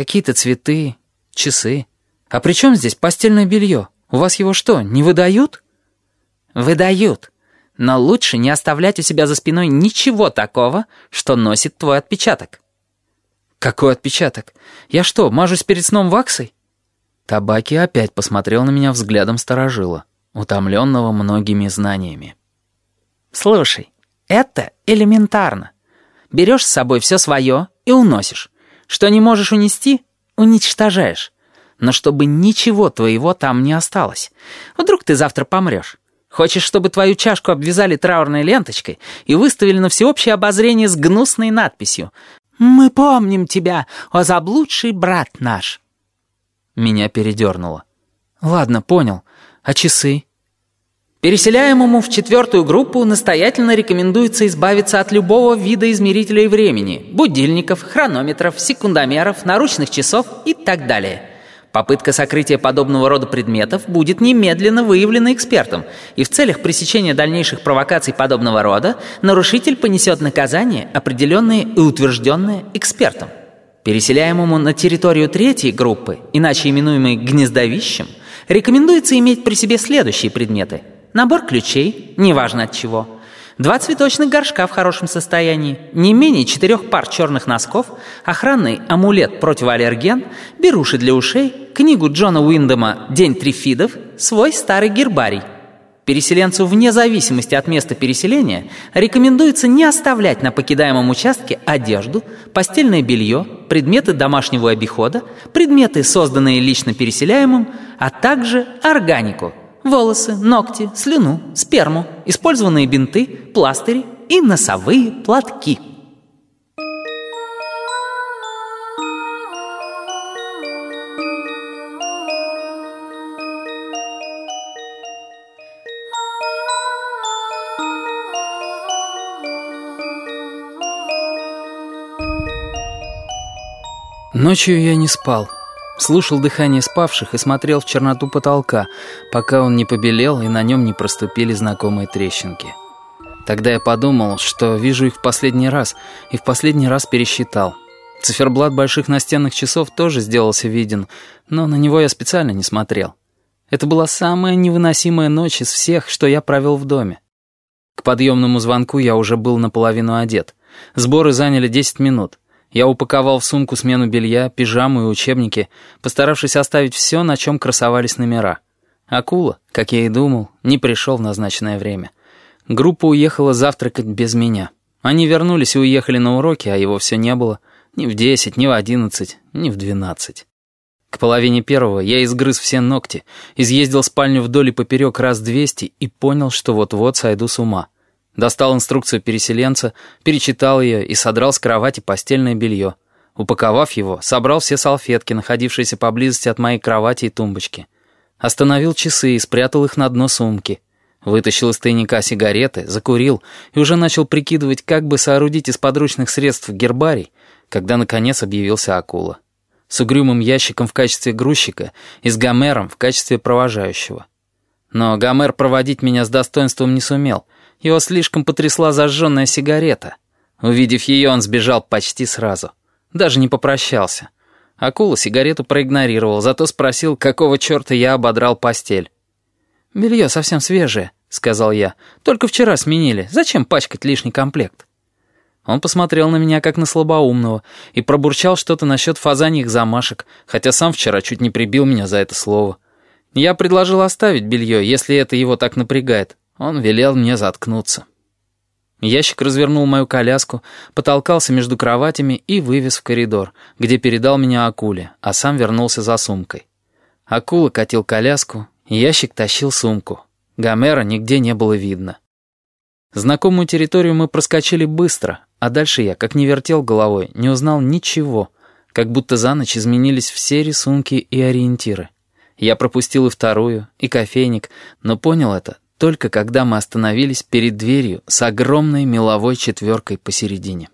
Какие-то цветы, часы. А при чем здесь постельное белье? У вас его что, не выдают? Выдают. Но лучше не оставлять у себя за спиной ничего такого, что носит твой отпечаток. Какой отпечаток? Я что, мажусь перед сном ваксой? Табаки опять посмотрел на меня взглядом сторожила, утомленного многими знаниями. Слушай, это элементарно. Берешь с собой все свое и уносишь. Что не можешь унести, уничтожаешь. Но чтобы ничего твоего там не осталось. Вдруг ты завтра помрешь. Хочешь, чтобы твою чашку обвязали траурной ленточкой и выставили на всеобщее обозрение с гнусной надписью «Мы помним тебя, о заблудший брат наш». Меня передернуло. «Ладно, понял. А часы?» Переселяемому в четвертую группу настоятельно рекомендуется избавиться от любого вида измерителей времени, будильников, хронометров, секундомеров, наручных часов и так далее. Попытка сокрытия подобного рода предметов будет немедленно выявлена экспертом, и в целях пресечения дальнейших провокаций подобного рода нарушитель понесет наказание, определенное и утвержденное экспертом. Переселяемому на территорию третьей группы, иначе именуемой гнездовищем, рекомендуется иметь при себе следующие предметы – набор ключей, неважно от чего, два цветочных горшка в хорошем состоянии, не менее четырех пар черных носков, охранный амулет-противоаллерген, беруши для ушей, книгу Джона Уиндема «День трифидов», свой старый гербарий. Переселенцу вне зависимости от места переселения рекомендуется не оставлять на покидаемом участке одежду, постельное белье, предметы домашнего обихода, предметы, созданные лично переселяемым, а также органику – волосы, ногти, слюну, сперму, использованные бинты, пластыри и носовые платки. Ночью я не спал. Слушал дыхание спавших и смотрел в черноту потолка, пока он не побелел и на нем не проступили знакомые трещинки. Тогда я подумал, что вижу их в последний раз, и в последний раз пересчитал. Циферблат больших настенных часов тоже сделался виден, но на него я специально не смотрел. Это была самая невыносимая ночь из всех, что я провел в доме. К подъемному звонку я уже был наполовину одет. Сборы заняли 10 минут. Я упаковал в сумку смену белья, пижаму и учебники, постаравшись оставить все, на чем красовались номера. Акула, как я и думал, не пришел в назначенное время. Группа уехала завтракать без меня. Они вернулись и уехали на уроки, а его все не было. Ни в десять, ни в одиннадцать, ни в двенадцать. К половине первого я изгрыз все ногти, изъездил спальню вдоль и поперек раз двести и понял, что вот-вот сойду с ума. Достал инструкцию переселенца, перечитал ее и содрал с кровати постельное белье. Упаковав его, собрал все салфетки, находившиеся поблизости от моей кровати и тумбочки. Остановил часы и спрятал их на дно сумки. Вытащил из тайника сигареты, закурил и уже начал прикидывать, как бы соорудить из подручных средств гербарий, когда, наконец, объявился акула. С угрюмым ящиком в качестве грузчика и с Гомером в качестве провожающего. Но Гомер проводить меня с достоинством не сумел — его слишком потрясла зажженная сигарета. Увидев ее, он сбежал почти сразу. Даже не попрощался. Акула сигарету проигнорировал, зато спросил, какого черта я ободрал постель. «Белье совсем свежее», — сказал я. «Только вчера сменили. Зачем пачкать лишний комплект?» Он посмотрел на меня, как на слабоумного, и пробурчал что-то насчет фазаньих замашек, хотя сам вчера чуть не прибил меня за это слово. Я предложил оставить белье, если это его так напрягает. Он велел мне заткнуться. Ящик развернул мою коляску, потолкался между кроватями и вывез в коридор, где передал меня акуле, а сам вернулся за сумкой. Акула катил коляску, ящик тащил сумку. Гомера нигде не было видно. Знакомую территорию мы проскочили быстро, а дальше я, как не вертел головой, не узнал ничего, как будто за ночь изменились все рисунки и ориентиры. Я пропустил и вторую, и кофейник, но понял это только когда мы остановились перед дверью с огромной меловой четверкой посередине.